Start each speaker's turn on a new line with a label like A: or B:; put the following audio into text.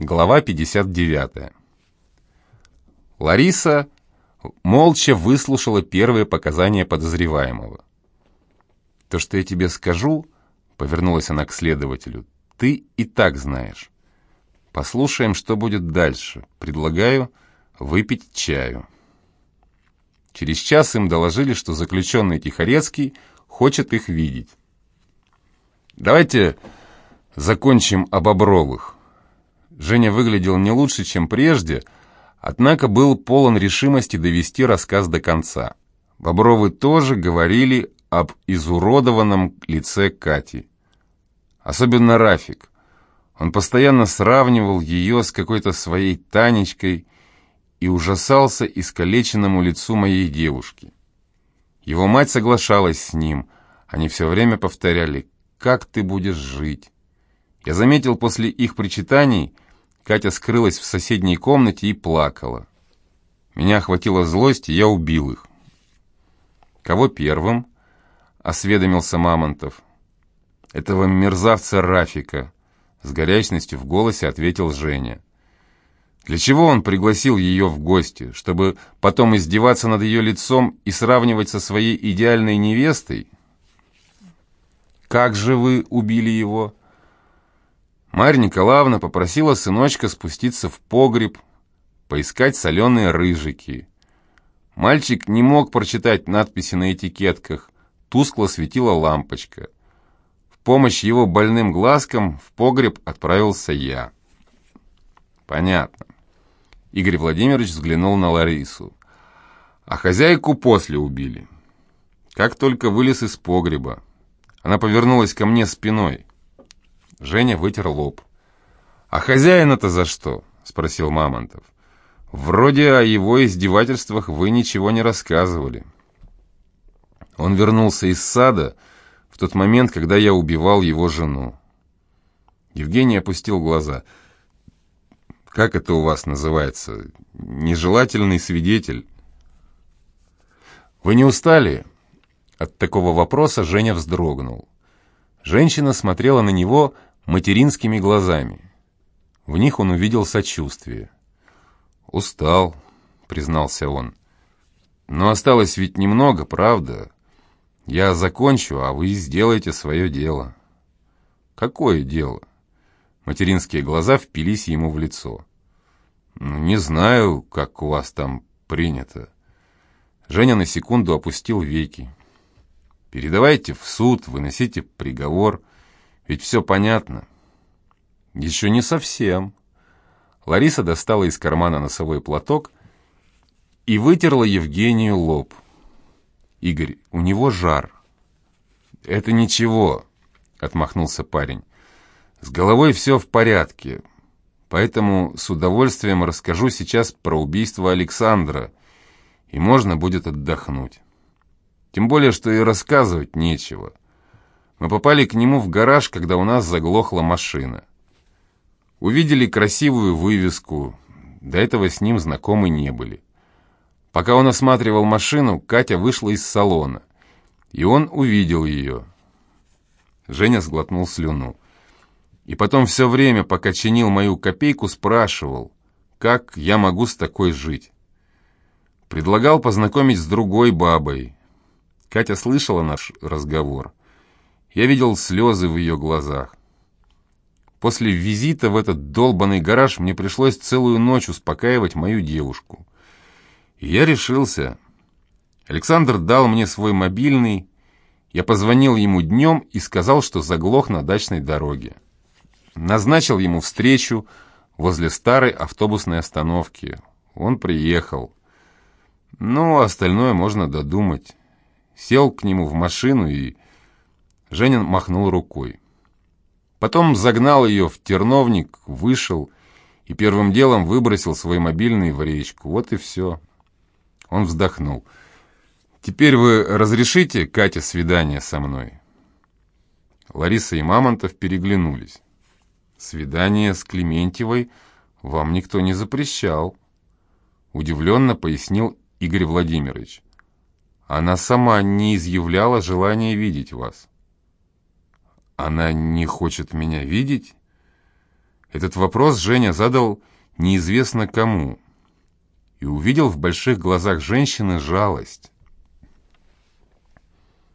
A: Глава 59. Лариса молча выслушала первые показания подозреваемого. «То, что я тебе скажу», — повернулась она к следователю, — «ты и так знаешь. Послушаем, что будет дальше. Предлагаю выпить чаю». Через час им доложили, что заключенный Тихорецкий хочет их видеть. «Давайте закончим об Бобровых». Женя выглядел не лучше, чем прежде, однако был полон решимости довести рассказ до конца. Бобровы тоже говорили об изуродованном лице Кати. Особенно Рафик. Он постоянно сравнивал ее с какой-то своей Танечкой и ужасался искалеченному лицу моей девушки. Его мать соглашалась с ним. Они все время повторяли «Как ты будешь жить?». Я заметил после их причитаний, Катя скрылась в соседней комнате и плакала. Меня охватила злость, и я убил их. «Кого первым?» — осведомился Мамонтов. «Этого мерзавца Рафика», — с горячностью в голосе ответил Женя. «Для чего он пригласил ее в гости? Чтобы потом издеваться над ее лицом и сравнивать со своей идеальной невестой?» «Как же вы убили его?» Марья Николаевна попросила сыночка спуститься в погреб, поискать соленые рыжики. Мальчик не мог прочитать надписи на этикетках, тускло светила лампочка. В помощь его больным глазкам в погреб отправился я. Понятно. Игорь Владимирович взглянул на Ларису. А хозяйку после убили. Как только вылез из погреба. Она повернулась ко мне спиной. Женя вытер лоб. «А хозяина-то за что?» — спросил Мамонтов. «Вроде о его издевательствах вы ничего не рассказывали». Он вернулся из сада в тот момент, когда я убивал его жену. Евгений опустил глаза. «Как это у вас называется? Нежелательный свидетель?» «Вы не устали?» От такого вопроса Женя вздрогнул. Женщина смотрела на него материнскими глазами. В них он увидел сочувствие. «Устал», — признался он. «Но осталось ведь немного, правда? Я закончу, а вы сделаете свое дело». «Какое дело?» Материнские глаза впились ему в лицо. «Ну, «Не знаю, как у вас там принято». Женя на секунду опустил веки. «Передавайте в суд, выносите приговор». Ведь все понятно. Еще не совсем. Лариса достала из кармана носовой платок и вытерла Евгению лоб. Игорь, у него жар. Это ничего, отмахнулся парень. С головой все в порядке. Поэтому с удовольствием расскажу сейчас про убийство Александра, и можно будет отдохнуть. Тем более, что и рассказывать нечего. Мы попали к нему в гараж, когда у нас заглохла машина. Увидели красивую вывеску. До этого с ним знакомы не были. Пока он осматривал машину, Катя вышла из салона. И он увидел ее. Женя сглотнул слюну. И потом все время, пока чинил мою копейку, спрашивал, как я могу с такой жить. Предлагал познакомить с другой бабой. Катя слышала наш разговор. Я видел слезы в ее глазах. После визита в этот долбанный гараж мне пришлось целую ночь успокаивать мою девушку. И я решился. Александр дал мне свой мобильный. Я позвонил ему днем и сказал, что заглох на дачной дороге. Назначил ему встречу возле старой автобусной остановки. Он приехал. Ну, остальное можно додумать. Сел к нему в машину и Женин махнул рукой. Потом загнал ее в терновник, вышел и первым делом выбросил свой мобильный в речку. Вот и все. Он вздохнул. «Теперь вы разрешите, Катя, свидание со мной?» Лариса и Мамонтов переглянулись. «Свидание с Клементьевой вам никто не запрещал», удивленно пояснил Игорь Владимирович. «Она сама не изъявляла желания видеть вас». Она не хочет меня видеть? Этот вопрос Женя задал неизвестно кому и увидел в больших глазах женщины жалость.